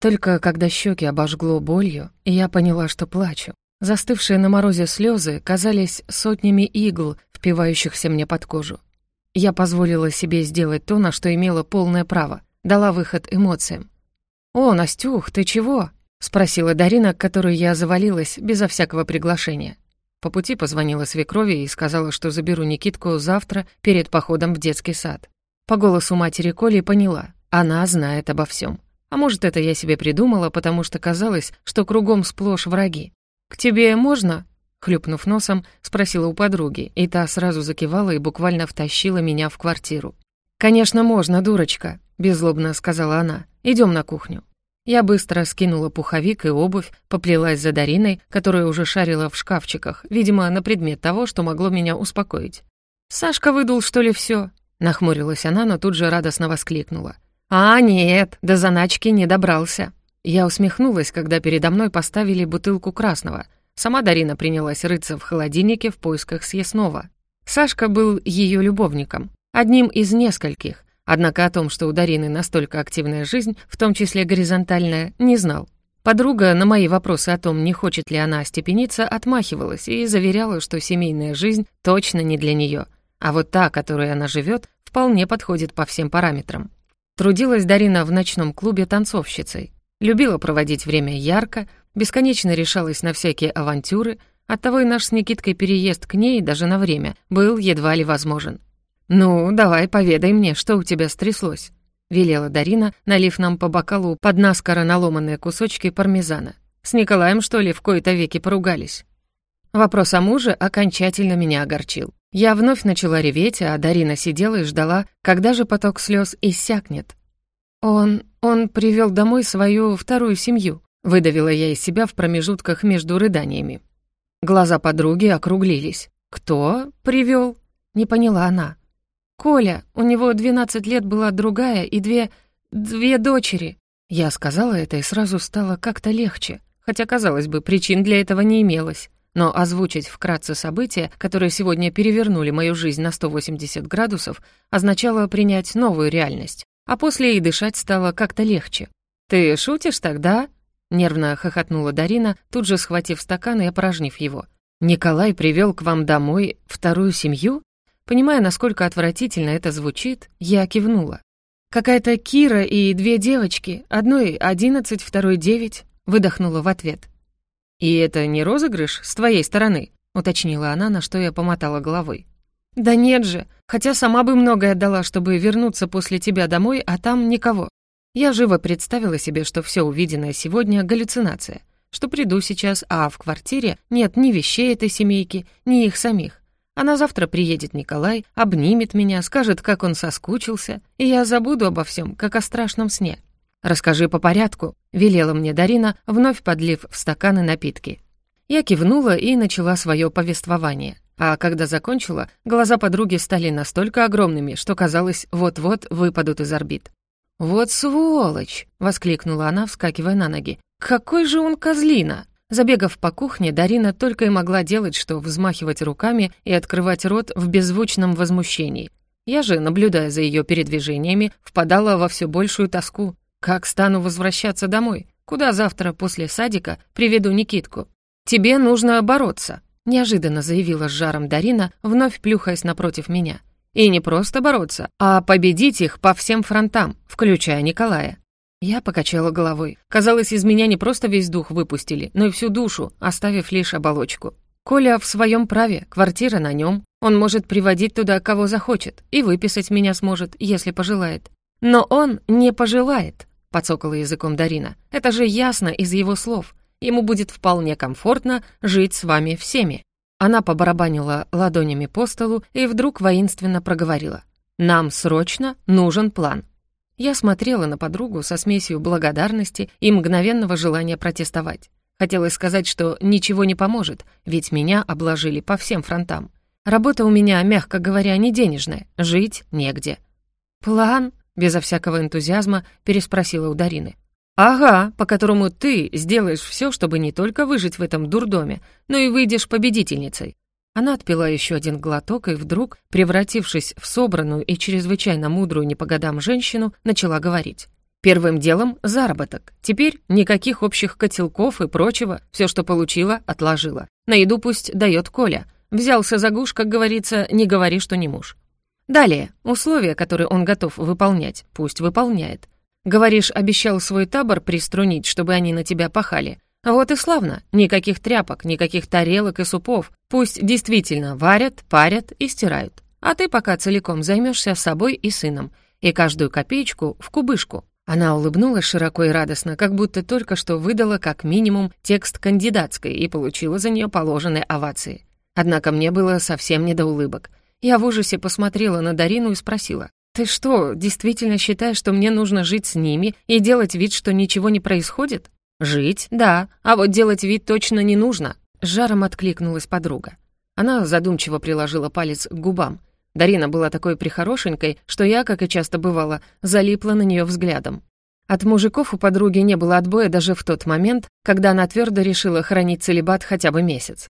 Только когда щеки обожгло болью, я поняла, что плачу. Застывшие на морозе слезы казались сотнями игл, впивающихся мне под кожу. Я позволила себе сделать то, на что имела полное право, дала выход эмоциям. «О, Настюх, ты чего?» — спросила Дарина, к которой я завалилась безо всякого приглашения. По пути позвонила свекрови и сказала, что заберу Никитку завтра перед походом в детский сад. По голосу матери Коли поняла, она знает обо всем. А может, это я себе придумала, потому что казалось, что кругом сплошь враги. «К тебе можно?» Хлюпнув носом, спросила у подруги, и та сразу закивала и буквально втащила меня в квартиру. «Конечно, можно, дурочка», — беззлобно сказала она. Идем на кухню». Я быстро скинула пуховик и обувь, поплелась за Дариной, которая уже шарила в шкафчиках, видимо, на предмет того, что могло меня успокоить. «Сашка выдул, что ли, всё?» Нахмурилась она, но тут же радостно воскликнула. «А, нет, до заначки не добрался». Я усмехнулась, когда передо мной поставили бутылку красного. Сама Дарина принялась рыться в холодильнике в поисках съестного. Сашка был ее любовником, одним из нескольких, однако о том, что у Дарины настолько активная жизнь, в том числе горизонтальная, не знал. Подруга на мои вопросы о том, не хочет ли она остепениться, отмахивалась и заверяла, что семейная жизнь точно не для нее, а вот та, которой она живет, вполне подходит по всем параметрам. Трудилась Дарина в ночном клубе танцовщицей, Любила проводить время ярко, бесконечно решалась на всякие авантюры, оттого и наш с Никиткой переезд к ней даже на время был едва ли возможен. «Ну, давай поведай мне, что у тебя стряслось», — велела Дарина, налив нам по бокалу под наскоро наломанные кусочки пармезана. «С Николаем, что ли, в кои-то веки поругались?» Вопрос о муже окончательно меня огорчил. Я вновь начала реветь, а Дарина сидела и ждала, когда же поток слез иссякнет. «Он... он привел домой свою вторую семью», — выдавила я из себя в промежутках между рыданиями. Глаза подруги округлились. «Кто привел? не поняла она. «Коля, у него 12 лет была другая и две... две дочери». Я сказала это и сразу стало как-то легче, хотя, казалось бы, причин для этого не имелось. Но озвучить вкратце события, которые сегодня перевернули мою жизнь на 180 градусов, означало принять новую реальность а после и дышать стало как-то легче. «Ты шутишь тогда?» — нервно хохотнула Дарина, тут же схватив стакан и опорожнив его. «Николай привел к вам домой вторую семью?» Понимая, насколько отвратительно это звучит, я кивнула. «Какая-то Кира и две девочки, одной одиннадцать, второй девять», — выдохнула в ответ. «И это не розыгрыш с твоей стороны?» — уточнила она, на что я помотала головой. «Да нет же, хотя сама бы многое отдала, чтобы вернуться после тебя домой, а там никого. Я живо представила себе, что все увиденное сегодня — галлюцинация, что приду сейчас, а в квартире нет ни вещей этой семейки, ни их самих. А на завтра приедет Николай, обнимет меня, скажет, как он соскучился, и я забуду обо всем, как о страшном сне. «Расскажи по порядку», — велела мне Дарина, вновь подлив в стаканы напитки. Я кивнула и начала свое повествование. А когда закончила, глаза подруги стали настолько огромными, что казалось, вот-вот выпадут из орбит. «Вот сволочь!» — воскликнула она, вскакивая на ноги. «Какой же он козлина!» Забегав по кухне, Дарина только и могла делать, что взмахивать руками и открывать рот в беззвучном возмущении. Я же, наблюдая за ее передвижениями, впадала во все большую тоску. Как стану возвращаться домой? Куда завтра после садика приведу Никитку? Тебе нужно бороться, неожиданно заявила с жаром Дарина, вновь плюхаясь напротив меня. И не просто бороться, а победить их по всем фронтам, включая Николая. Я покачала головой. Казалось, из меня не просто весь дух выпустили, но и всю душу, оставив лишь оболочку. Коля в своем праве, квартира на нем. Он может приводить туда, кого захочет, и выписать меня сможет, если пожелает. Но он не пожелает, подсокала языком Дарина. Это же ясно из его слов ему будет вполне комфортно жить с вами всеми». Она побарабанила ладонями по столу и вдруг воинственно проговорила. «Нам срочно нужен план». Я смотрела на подругу со смесью благодарности и мгновенного желания протестовать. Хотелось сказать, что ничего не поможет, ведь меня обложили по всем фронтам. Работа у меня, мягко говоря, не денежная, жить негде. «План?» — безо всякого энтузиазма переспросила у Дарины. «Ага, по которому ты сделаешь все, чтобы не только выжить в этом дурдоме, но и выйдешь победительницей». Она отпила еще один глоток и вдруг, превратившись в собранную и чрезвычайно мудрую не по годам женщину, начала говорить. Первым делом — заработок. Теперь никаких общих котелков и прочего. Все, что получила, отложила. На еду пусть дает Коля. Взялся за гуш, как говорится, не говори, что не муж. Далее, условия, которые он готов выполнять, пусть выполняет. Говоришь, обещал свой табор приструнить, чтобы они на тебя пахали. Вот и славно. Никаких тряпок, никаких тарелок и супов. Пусть действительно варят, парят и стирают. А ты пока целиком займешься собой и сыном. И каждую копеечку в кубышку. Она улыбнулась широко и радостно, как будто только что выдала как минимум текст кандидатской и получила за нее положенные овации. Однако мне было совсем не до улыбок. Я в ужасе посмотрела на Дарину и спросила, «Ты что, действительно считаешь, что мне нужно жить с ними и делать вид, что ничего не происходит?» «Жить, да, а вот делать вид точно не нужно», — жаром откликнулась подруга. Она задумчиво приложила палец к губам. Дарина была такой прихорошенькой, что я, как и часто бывало, залипла на нее взглядом. От мужиков у подруги не было отбоя даже в тот момент, когда она твердо решила хранить целебат хотя бы месяц.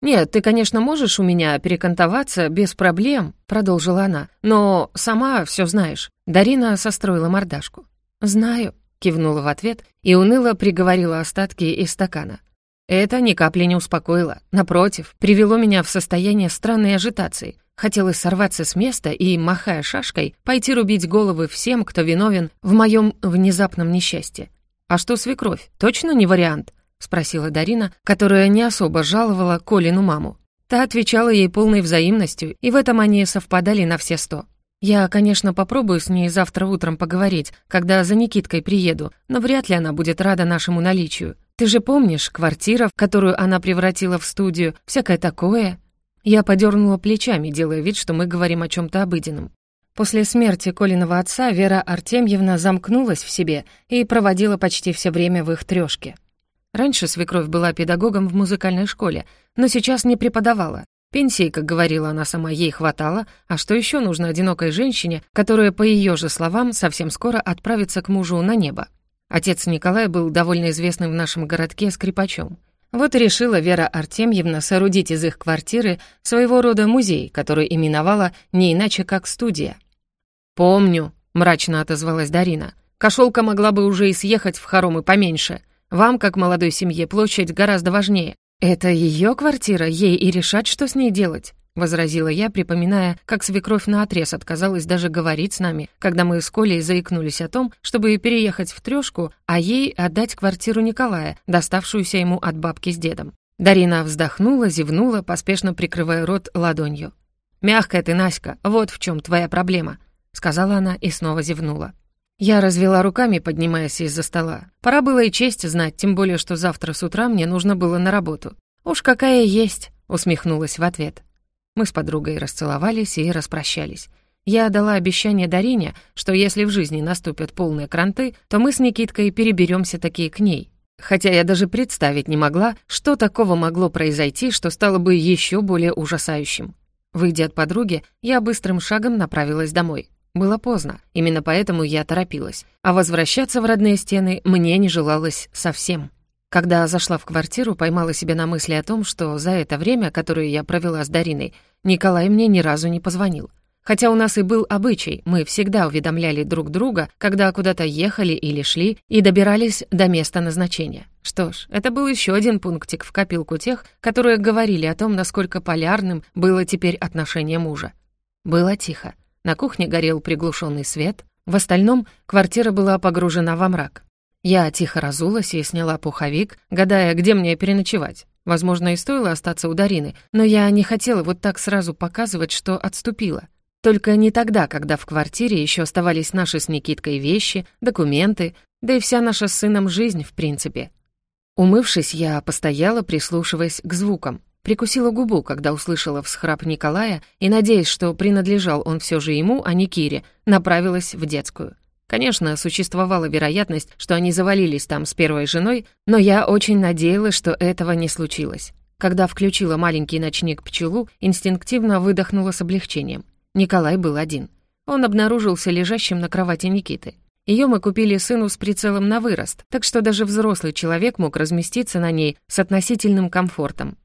«Нет, ты, конечно, можешь у меня перекантоваться без проблем», — продолжила она, «но сама все знаешь». Дарина состроила мордашку. «Знаю», — кивнула в ответ и уныло приговорила остатки из стакана. Это ни капли не успокоило. Напротив, привело меня в состояние странной ажитации. Хотелось сорваться с места и, махая шашкой, пойти рубить головы всем, кто виновен в моем внезапном несчастье. А что свекровь? Точно не вариант? — спросила Дарина, которая не особо жаловала Колину маму. Та отвечала ей полной взаимностью, и в этом они совпадали на все сто. «Я, конечно, попробую с ней завтра утром поговорить, когда за Никиткой приеду, но вряд ли она будет рада нашему наличию. Ты же помнишь, квартира, в которую она превратила в студию, всякое такое?» Я подернула плечами, делая вид, что мы говорим о чем то обыденном. После смерти Колиного отца Вера Артемьевна замкнулась в себе и проводила почти все время в их трёшке. Раньше свекровь была педагогом в музыкальной школе, но сейчас не преподавала. Пенсии, как говорила она сама, ей хватало, а что еще нужно одинокой женщине, которая, по ее же словам, совсем скоро отправится к мужу на небо? Отец Николая был довольно известным в нашем городке скрипачом. Вот и решила Вера Артемьевна соорудить из их квартиры своего рода музей, который именовала не иначе как студия. «Помню», — мрачно отозвалась Дарина. «Кошелка могла бы уже и съехать в хоромы поменьше. Вам, как молодой семье, площадь гораздо важнее. Это ее квартира, ей и решать, что с ней делать», — возразила я, припоминая, как свекровь наотрез отказалась даже говорить с нами, когда мы с Колей заикнулись о том, чтобы переехать в трёшку, а ей отдать квартиру Николая, доставшуюся ему от бабки с дедом. Дарина вздохнула, зевнула, поспешно прикрывая рот ладонью. «Мягкая ты, Наська, вот в чем твоя проблема», — сказала она и снова зевнула. Я развела руками, поднимаясь из-за стола. Пора было и честь знать, тем более, что завтра с утра мне нужно было на работу. «Уж какая есть!» — усмехнулась в ответ. Мы с подругой расцеловались и распрощались. Я дала обещание Дарине, что если в жизни наступят полные кранты, то мы с Никиткой переберемся такие к ней. Хотя я даже представить не могла, что такого могло произойти, что стало бы еще более ужасающим. Выйдя от подруги, я быстрым шагом направилась домой. Было поздно, именно поэтому я торопилась. А возвращаться в родные стены мне не желалось совсем. Когда зашла в квартиру, поймала себя на мысли о том, что за это время, которое я провела с Дариной, Николай мне ни разу не позвонил. Хотя у нас и был обычай, мы всегда уведомляли друг друга, когда куда-то ехали или шли и добирались до места назначения. Что ж, это был еще один пунктик в копилку тех, которые говорили о том, насколько полярным было теперь отношение мужа. Было тихо. На кухне горел приглушенный свет, в остальном квартира была погружена во мрак. Я тихо разулась и сняла пуховик, гадая, где мне переночевать. Возможно, и стоило остаться у Дарины, но я не хотела вот так сразу показывать, что отступила. Только не тогда, когда в квартире еще оставались наши с Никиткой вещи, документы, да и вся наша с сыном жизнь, в принципе. Умывшись, я постояла, прислушиваясь к звукам. Прикусила губу, когда услышала всхрап Николая и, надеясь, что принадлежал он все же ему, а не Кире, направилась в детскую. Конечно, существовала вероятность, что они завалились там с первой женой, но я очень надеялась, что этого не случилось. Когда включила маленький ночник пчелу, инстинктивно выдохнула с облегчением. Николай был один. Он обнаружился лежащим на кровати Никиты. Ее мы купили сыну с прицелом на вырост, так что даже взрослый человек мог разместиться на ней с относительным комфортом.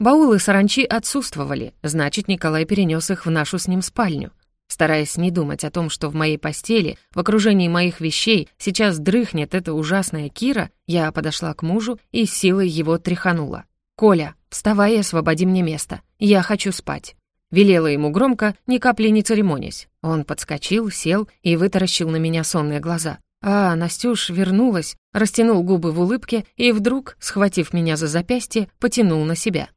Баулы саранчи отсутствовали, значит, Николай перенес их в нашу с ним спальню. Стараясь не думать о том, что в моей постели, в окружении моих вещей, сейчас дрыхнет эта ужасная Кира, я подошла к мужу и силой его тряханула. «Коля, вставай и освободи мне место. Я хочу спать». Велела ему громко, ни капли не церемонясь. Он подскочил, сел и вытаращил на меня сонные глаза. А Настюш вернулась, растянул губы в улыбке и вдруг, схватив меня за запястье, потянул на себя.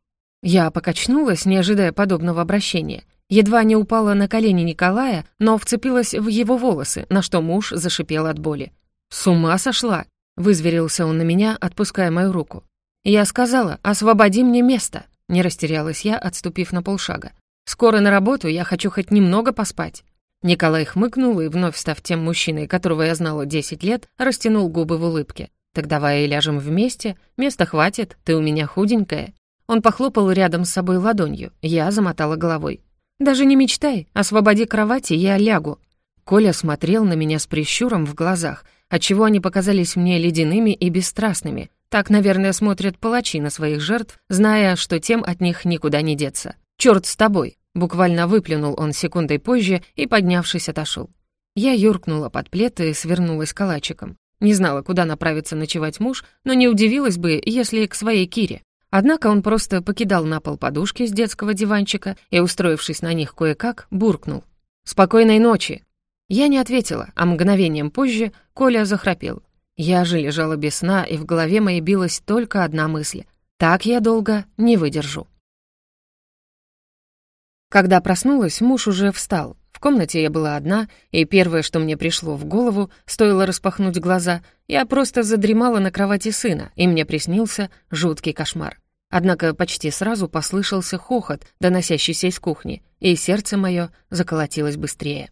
Я покачнулась, не ожидая подобного обращения. Едва не упала на колени Николая, но вцепилась в его волосы, на что муж зашипел от боли. «С ума сошла!» — вызверился он на меня, отпуская мою руку. «Я сказала, освободи мне место!» — не растерялась я, отступив на полшага. Скоро на работу, я хочу хоть немного поспать». Николай хмыкнул и, вновь став тем мужчиной, которого я знала 10 лет, растянул губы в улыбке. «Так давай и ляжем вместе, места хватит, ты у меня худенькая». Он похлопал рядом с собой ладонью, я замотала головой. «Даже не мечтай, освободи кровати, я лягу». Коля смотрел на меня с прищуром в глазах, отчего они показались мне ледяными и бесстрастными. Так, наверное, смотрят палачи на своих жертв, зная, что тем от них никуда не деться. «Чёрт с тобой!» — буквально выплюнул он секундой позже и, поднявшись, отошел. Я юркнула под плед и свернулась калачиком. Не знала, куда направиться ночевать муж, но не удивилась бы, если к своей Кире. Однако он просто покидал на пол подушки с детского диванчика и, устроившись на них кое-как, буркнул. «Спокойной ночи!» Я не ответила, а мгновением позже Коля захрапел. Я же лежала без сна, и в голове моей билась только одна мысль. Так я долго не выдержу. Когда проснулась, муж уже встал. В комнате я была одна, и первое, что мне пришло в голову, стоило распахнуть глаза, я просто задремала на кровати сына, и мне приснился жуткий кошмар. Однако почти сразу послышался хохот, доносящийся из кухни, и сердце мое заколотилось быстрее.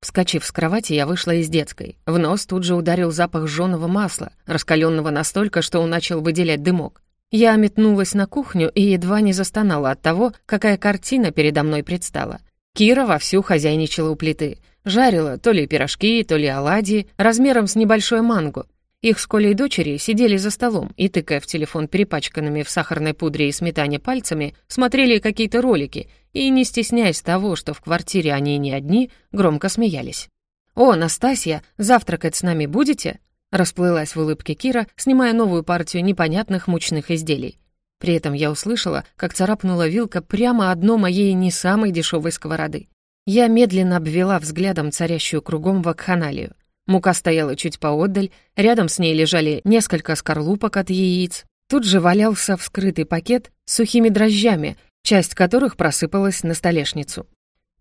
Вскочив с кровати, я вышла из детской. В нос тут же ударил запах жжёного масла, раскаленного настолько, что он начал выделять дымок. Я метнулась на кухню и едва не застонала от того, какая картина передо мной предстала. Кира вовсю хозяйничала у плиты. Жарила то ли пирожки, то ли оладьи, размером с небольшой манго. Их с Колей дочери сидели за столом и, тыкая в телефон перепачканными в сахарной пудре и сметане пальцами, смотрели какие-то ролики и, не стесняясь того, что в квартире они не одни, громко смеялись. «О, Настасья, завтракать с нами будете?» Расплылась в улыбке Кира, снимая новую партию непонятных мучных изделий. При этом я услышала, как царапнула вилка прямо одно моей не самой дешевой сковороды. Я медленно обвела взглядом царящую кругом вакханалию. Мука стояла чуть поотдаль, рядом с ней лежали несколько скорлупок от яиц. Тут же валялся вскрытый пакет с сухими дрожжами, часть которых просыпалась на столешницу.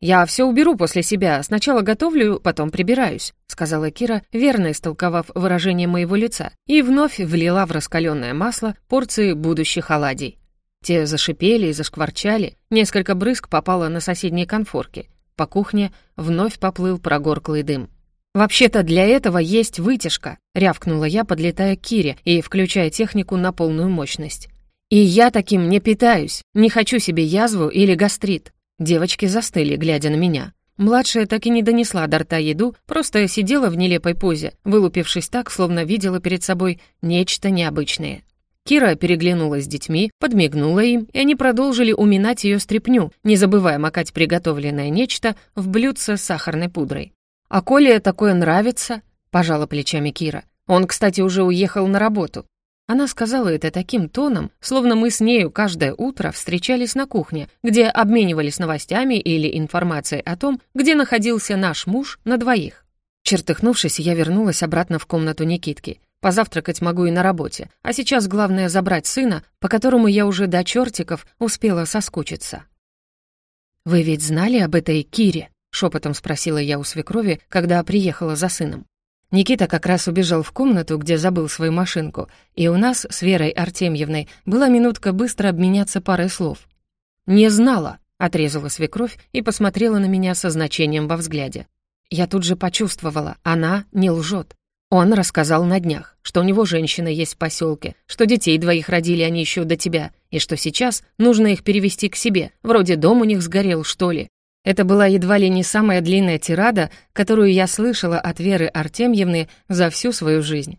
«Я все уберу после себя. Сначала готовлю, потом прибираюсь», — сказала Кира, верно истолковав выражение моего лица, и вновь влила в раскаленное масло порции будущих оладий. Те зашипели и зашкварчали, несколько брызг попало на соседние конфорки. По кухне вновь поплыл прогорклый дым. «Вообще-то для этого есть вытяжка», — рявкнула я, подлетая к Кире и включая технику на полную мощность. «И я таким не питаюсь, не хочу себе язву или гастрит. Девочки застыли, глядя на меня. Младшая так и не донесла до рта еду, просто сидела в нелепой позе, вылупившись так, словно видела перед собой нечто необычное. Кира переглянулась с детьми, подмигнула им, и они продолжили уминать ее стряпню, не забывая макать приготовленное нечто в блюдце с сахарной пудрой. «А Коле такое нравится?» — пожала плечами Кира. «Он, кстати, уже уехал на работу. Она сказала это таким тоном, словно мы с нею каждое утро встречались на кухне, где обменивались новостями или информацией о том, где находился наш муж на двоих. Чертыхнувшись, я вернулась обратно в комнату Никитки. Позавтракать могу и на работе, а сейчас главное забрать сына, по которому я уже до чертиков успела соскучиться. «Вы ведь знали об этой Кире?» — шепотом спросила я у свекрови, когда приехала за сыном. Никита как раз убежал в комнату, где забыл свою машинку, и у нас с Верой Артемьевной была минутка быстро обменяться парой слов. «Не знала», — отрезала свекровь и посмотрела на меня со значением во взгляде. Я тут же почувствовала, она не лжет. Он рассказал на днях, что у него женщина есть в поселке, что детей двоих родили они еще до тебя, и что сейчас нужно их перевести к себе, вроде дом у них сгорел, что ли. Это была едва ли не самая длинная тирада, которую я слышала от Веры Артемьевны за всю свою жизнь.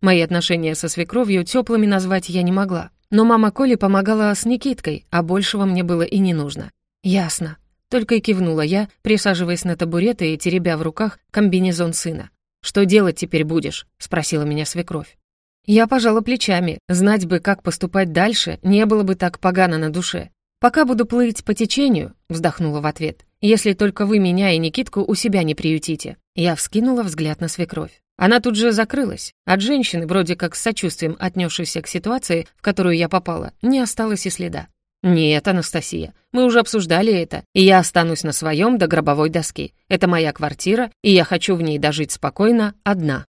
Мои отношения со свекровью теплыми назвать я не могла. Но мама Коли помогала с Никиткой, а большего мне было и не нужно. Ясно. только и кивнула я, присаживаясь на табурет и теребя в руках комбинезон сына. «Что делать теперь будешь?» — спросила меня свекровь. Я пожала плечами. Знать бы, как поступать дальше, не было бы так погано на душе. «Пока буду плыть по течению», — вздохнула в ответ, «если только вы меня и Никитку у себя не приютите». Я вскинула взгляд на свекровь. Она тут же закрылась. От женщины, вроде как с сочувствием отнесшейся к ситуации, в которую я попала, не осталось и следа. «Нет, Анастасия, мы уже обсуждали это, и я останусь на своем до гробовой доски. Это моя квартира, и я хочу в ней дожить спокойно, одна».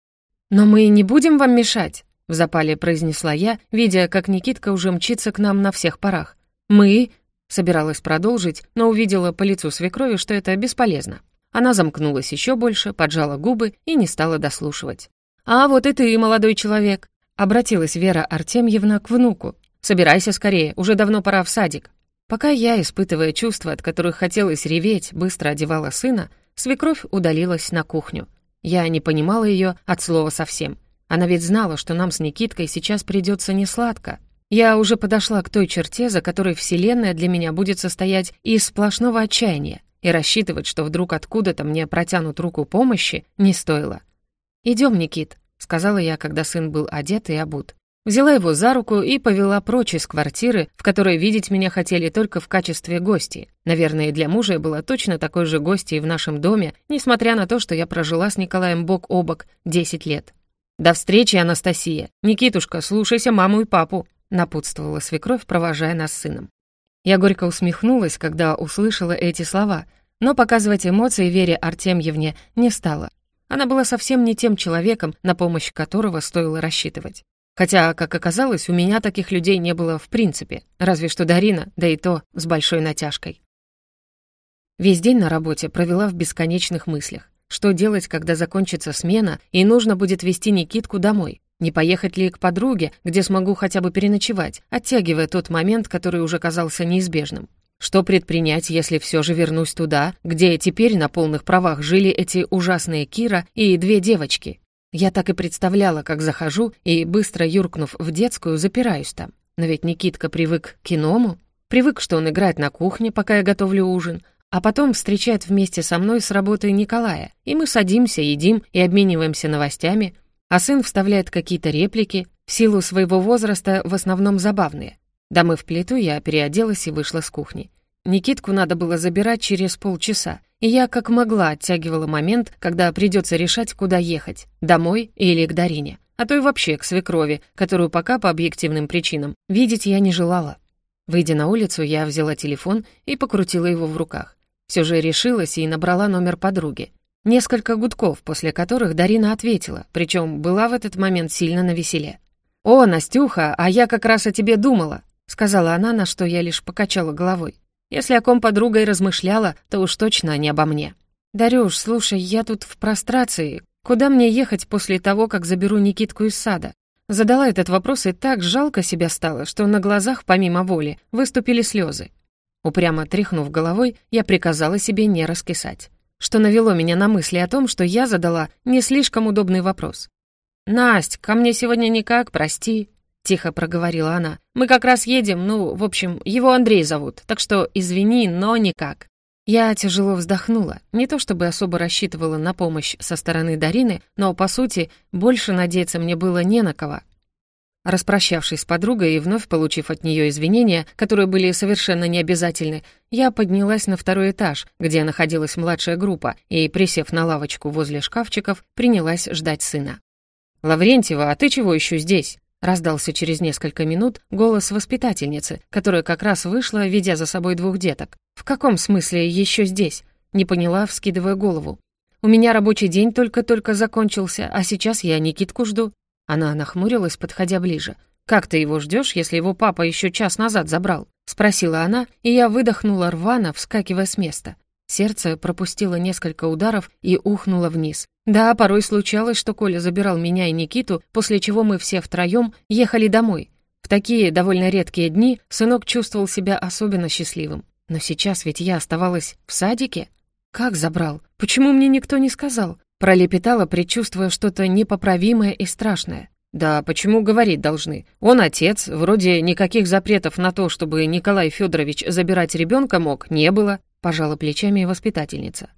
«Но мы не будем вам мешать», — в запале произнесла я, видя, как Никитка уже мчится к нам на всех парах. «Мы...» — собиралась продолжить, но увидела по лицу свекрови, что это бесполезно. Она замкнулась еще больше, поджала губы и не стала дослушивать. «А вот и ты, молодой человек», — обратилась Вера Артемьевна к внуку, Собирайся скорее, уже давно пора в садик». Пока я, испытывая чувства, от которых хотелось реветь, быстро одевала сына, свекровь удалилась на кухню. Я не понимала ее от слова совсем. Она ведь знала, что нам с Никиткой сейчас придется несладко. Я уже подошла к той черте, за которой Вселенная для меня будет состоять из сплошного отчаяния, и рассчитывать, что вдруг откуда-то мне протянут руку помощи, не стоило. «Идем, Никит», — сказала я, когда сын был одет и обут. Взяла его за руку и повела прочь из квартиры, в которой видеть меня хотели только в качестве гости. Наверное, для мужа я была точно такой же гостьей в нашем доме, несмотря на то, что я прожила с Николаем бок о бок 10 лет. «До встречи, Анастасия! Никитушка, слушайся маму и папу!» Напутствовала свекровь, провожая нас с сыном. Я горько усмехнулась, когда услышала эти слова, но показывать эмоции Вере Артемьевне не стала. Она была совсем не тем человеком, на помощь которого стоило рассчитывать. Хотя, как оказалось, у меня таких людей не было в принципе, разве что Дарина, да и то с большой натяжкой. Весь день на работе провела в бесконечных мыслях. Что делать, когда закончится смена, и нужно будет вести Никитку домой? Не поехать ли к подруге, где смогу хотя бы переночевать, оттягивая тот момент, который уже казался неизбежным? Что предпринять, если все же вернусь туда, где теперь на полных правах жили эти ужасные Кира и две девочки? Я так и представляла, как захожу и, быстро юркнув в детскую, запираюсь там. Но ведь Никитка привык к иному, привык, что он играет на кухне, пока я готовлю ужин, а потом встречает вместе со мной с работы Николая, и мы садимся, едим и обмениваемся новостями, а сын вставляет какие-то реплики, в силу своего возраста в основном забавные. Домыв плиту, я переоделась и вышла с кухни. Никитку надо было забирать через полчаса, и я как могла оттягивала момент, когда придется решать, куда ехать — домой или к Дарине, а то и вообще к свекрови, которую пока по объективным причинам видеть я не желала. Выйдя на улицу, я взяла телефон и покрутила его в руках. Все же решилась и набрала номер подруги. Несколько гудков, после которых Дарина ответила, причем была в этот момент сильно навеселе. «О, Настюха, а я как раз о тебе думала», — сказала она, на что я лишь покачала головой. Если о ком подруга и размышляла, то уж точно не обо мне. «Дарюш, слушай, я тут в прострации. Куда мне ехать после того, как заберу Никитку из сада?» Задала этот вопрос, и так жалко себя стало, что на глазах, помимо воли, выступили слезы. Упрямо тряхнув головой, я приказала себе не раскисать. Что навело меня на мысли о том, что я задала не слишком удобный вопрос. «Насть, ко мне сегодня никак, прости», тихо проговорила она. «Мы как раз едем, ну, в общем, его Андрей зовут, так что извини, но никак». Я тяжело вздохнула. Не то чтобы особо рассчитывала на помощь со стороны Дарины, но, по сути, больше надеяться мне было не на кого. Распрощавшись с подругой и вновь получив от нее извинения, которые были совершенно необязательны, я поднялась на второй этаж, где находилась младшая группа, и, присев на лавочку возле шкафчиков, принялась ждать сына. «Лаврентьева, а ты чего еще здесь?» Раздался через несколько минут голос воспитательницы, которая как раз вышла, ведя за собой двух деток. «В каком смысле еще здесь?» Не поняла, вскидывая голову. «У меня рабочий день только-только закончился, а сейчас я Никитку жду». Она нахмурилась, подходя ближе. «Как ты его ждешь, если его папа еще час назад забрал?» Спросила она, и я выдохнула рвано, вскакивая с места. Сердце пропустило несколько ударов и ухнуло вниз. Да, порой случалось, что Коля забирал меня и Никиту, после чего мы все втроем ехали домой. В такие довольно редкие дни сынок чувствовал себя особенно счастливым. Но сейчас ведь я оставалась в садике. Как забрал? Почему мне никто не сказал? Пролепетала, предчувствуя что-то непоправимое и страшное. Да почему говорить должны? Он отец, вроде никаких запретов на то, чтобы Николай Федорович забирать ребенка мог, не было. пожала плечами воспитательница.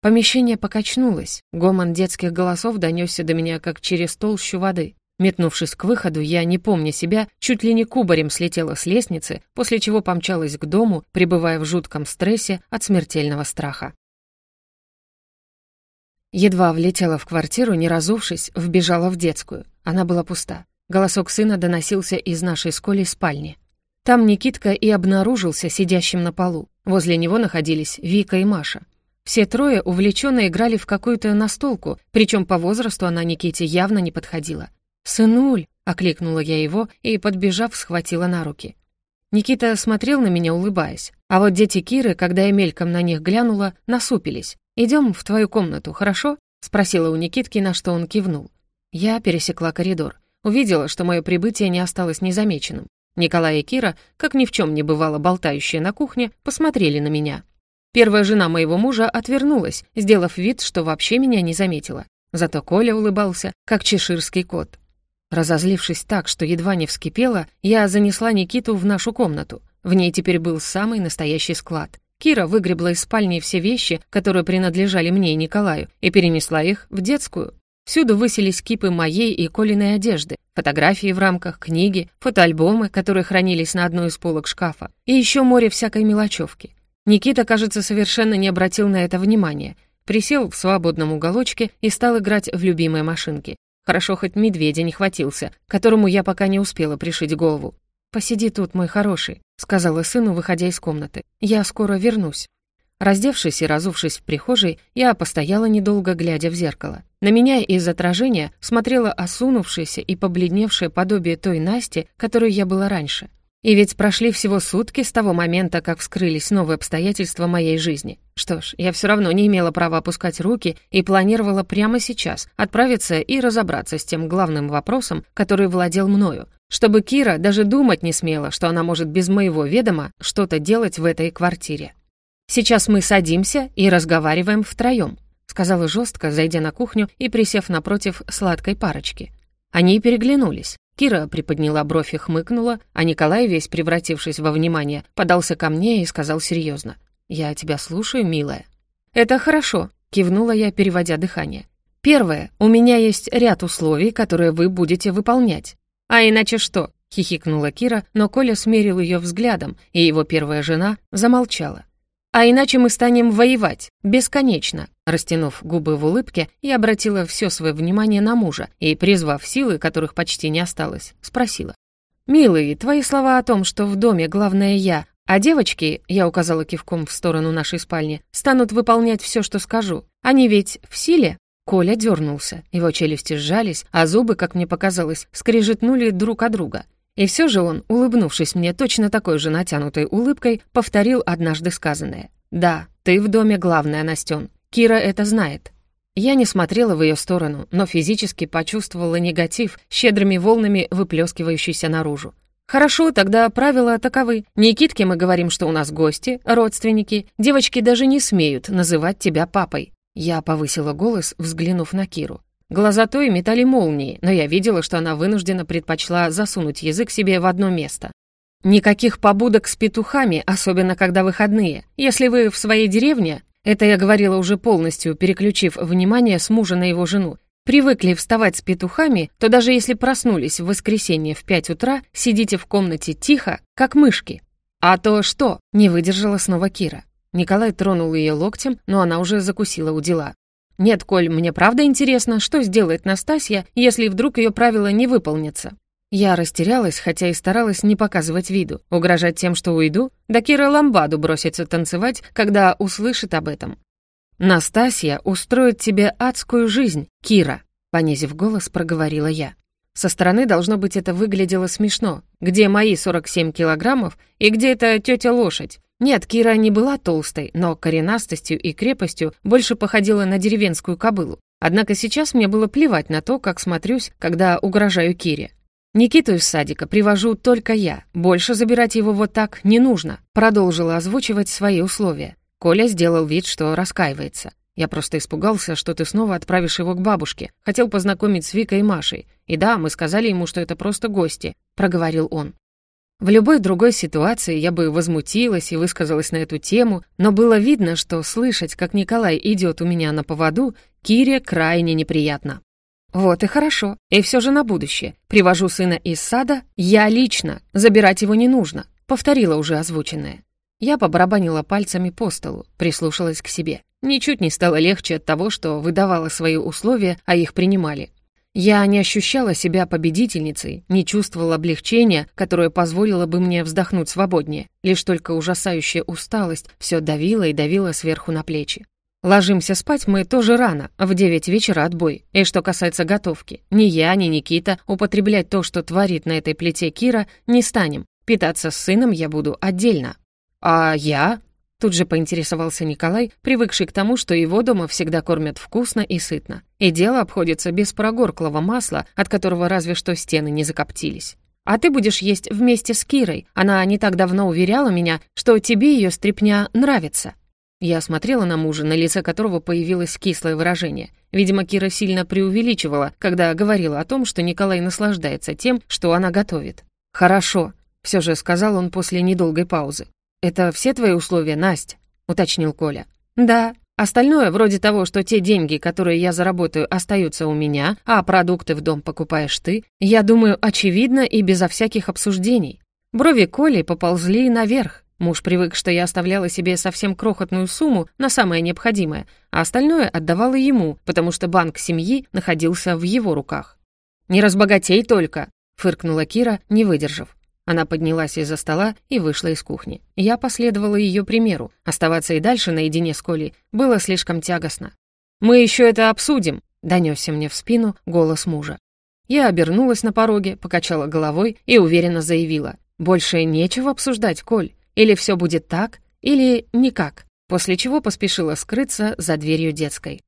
Помещение покачнулось, гомон детских голосов донесся до меня, как через толщу воды. Метнувшись к выходу, я, не помня себя, чуть ли не кубарем слетела с лестницы, после чего помчалась к дому, пребывая в жутком стрессе от смертельного страха. Едва влетела в квартиру, не разувшись, вбежала в детскую. Она была пуста. Голосок сына доносился из нашей с Колей спальни. Там Никитка и обнаружился сидящим на полу. Возле него находились Вика и Маша. Все трое увлеченно играли в какую-то настолку, причем по возрасту она Никите явно не подходила. «Сынуль!» — окликнула я его и, подбежав, схватила на руки. Никита смотрел на меня, улыбаясь. А вот дети Киры, когда я мельком на них глянула, насупились. «Идем в твою комнату, хорошо?» — спросила у Никитки, на что он кивнул. Я пересекла коридор. Увидела, что мое прибытие не осталось незамеченным. Николай и Кира, как ни в чем не бывало болтающие на кухне, посмотрели на меня. Первая жена моего мужа отвернулась, сделав вид, что вообще меня не заметила. Зато Коля улыбался, как чеширский кот. Разозлившись так, что едва не вскипела, я занесла Никиту в нашу комнату. В ней теперь был самый настоящий склад. Кира выгребла из спальни все вещи, которые принадлежали мне и Николаю, и перенесла их в детскую. Всюду высились кипы моей и Колиной одежды, фотографии в рамках, книги, фотоальбомы, которые хранились на одной из полок шкафа, и еще море всякой мелочевки. Никита, кажется, совершенно не обратил на это внимания, присел в свободном уголочке и стал играть в любимые машинки. Хорошо, хоть медведя не хватился, которому я пока не успела пришить голову. «Посиди тут, мой хороший», — сказала сыну, выходя из комнаты. «Я скоро вернусь». Раздевшись и разувшись в прихожей, я постояла недолго, глядя в зеркало. На меня из отражения смотрело осунувшееся и побледневшее подобие той Насти, которой я была раньше. И ведь прошли всего сутки с того момента, как вскрылись новые обстоятельства моей жизни. Что ж, я все равно не имела права опускать руки и планировала прямо сейчас отправиться и разобраться с тем главным вопросом, который владел мною, чтобы Кира даже думать не смела, что она может без моего ведома что-то делать в этой квартире. «Сейчас мы садимся и разговариваем втроем», сказала жестко, зайдя на кухню и присев напротив сладкой парочки. Они переглянулись. Кира приподняла бровь и хмыкнула, а Николай, весь превратившись во внимание, подался ко мне и сказал серьезно. «Я тебя слушаю, милая». «Это хорошо», — кивнула я, переводя дыхание. «Первое, у меня есть ряд условий, которые вы будете выполнять». «А иначе что?» — хихикнула Кира, но Коля смерил ее взглядом, и его первая жена замолчала. А иначе мы станем воевать, бесконечно. Растянув губы в улыбке, я обратила все свое внимание на мужа и, призвав силы, которых почти не осталось, спросила. «Милый, твои слова о том, что в доме главное я, а девочки, я указала кивком в сторону нашей спальни, станут выполнять все, что скажу. Они ведь в силе?» Коля дернулся, его челюсти сжались, а зубы, как мне показалось, скрежетнули друг от друга. И все же он, улыбнувшись мне точно такой же натянутой улыбкой, повторил однажды сказанное. «Да, ты в доме главная, Настен. Кира это знает». Я не смотрела в ее сторону, но физически почувствовала негатив, щедрыми волнами выплескивающийся наружу. «Хорошо, тогда правила таковы. Никитке мы говорим, что у нас гости, родственники. Девочки даже не смеют называть тебя папой». Я повысила голос, взглянув на Киру. Глаза той метали молнии, но я видела, что она вынуждена предпочла засунуть язык себе в одно место. Никаких побудок с петухами, особенно когда выходные. Если вы в своей деревне, это я говорила уже полностью, переключив внимание с мужа на его жену, привыкли вставать с петухами, то даже если проснулись в воскресенье в пять утра, сидите в комнате тихо, как мышки. А то что? Не выдержала снова Кира. Николай тронул ее локтем, но она уже закусила у дела. Нет, Коль, мне правда интересно, что сделает Настасья, если вдруг ее правила не выполнятся. Я растерялась, хотя и старалась не показывать виду. Угрожать тем, что уйду? Да Кира Ламбаду бросится танцевать, когда услышит об этом. «Настасья устроит тебе адскую жизнь, Кира», — понизив голос, проговорила я. Со стороны, должно быть, это выглядело смешно. Где мои 47 килограммов и где эта тетя лошадь? Нет, Кира не была толстой, но коренастостью и крепостью больше походила на деревенскую кобылу. Однако сейчас мне было плевать на то, как смотрюсь, когда угрожаю Кире. Никиту из садика привожу только я. Больше забирать его вот так не нужно. Продолжила озвучивать свои условия. Коля сделал вид, что раскаивается. Я просто испугался, что ты снова отправишь его к бабушке. Хотел познакомить с Викой и Машей. И да, мы сказали ему, что это просто гости, проговорил он. В любой другой ситуации я бы возмутилась и высказалась на эту тему, но было видно, что слышать, как Николай идет у меня на поводу, Кире крайне неприятно. Вот и хорошо. И все же на будущее. Привожу сына из сада я лично. Забирать его не нужно. Повторила уже озвученное. Я побарабанила пальцами по столу, прислушалась к себе. Ничуть не стало легче от того, что выдавала свои условия, а их принимали. Я не ощущала себя победительницей, не чувствовала облегчения, которое позволило бы мне вздохнуть свободнее. Лишь только ужасающая усталость все давила и давила сверху на плечи. Ложимся спать мы тоже рано, в девять вечера отбой. И что касается готовки, ни я, ни Никита употреблять то, что творит на этой плите Кира, не станем. Питаться с сыном я буду отдельно. А я? Тут же поинтересовался Николай, привыкший к тому, что его дома всегда кормят вкусно и сытно. И дело обходится без прогорклого масла, от которого разве что стены не закоптились. А ты будешь есть вместе с Кирой. Она не так давно уверяла меня, что тебе ее стряпня нравится. Я смотрела на мужа, на лице которого появилось кислое выражение. Видимо, Кира сильно преувеличивала, когда говорила о том, что Николай наслаждается тем, что она готовит. «Хорошо», — все же сказал он после недолгой паузы. «Это все твои условия, Настя?» — уточнил Коля. «Да. Остальное, вроде того, что те деньги, которые я заработаю, остаются у меня, а продукты в дом покупаешь ты, я думаю, очевидно и безо всяких обсуждений». Брови Коли поползли наверх. Муж привык, что я оставляла себе совсем крохотную сумму на самое необходимое, а остальное отдавала ему, потому что банк семьи находился в его руках. «Не разбогатей только!» — фыркнула Кира, не выдержав. Она поднялась из-за стола и вышла из кухни. Я последовала ее примеру. Оставаться и дальше наедине с Колей было слишком тягостно. «Мы еще это обсудим!» — донесся мне в спину голос мужа. Я обернулась на пороге, покачала головой и уверенно заявила. «Больше нечего обсуждать, Коль. Или все будет так, или никак, после чего поспешила скрыться за дверью детской.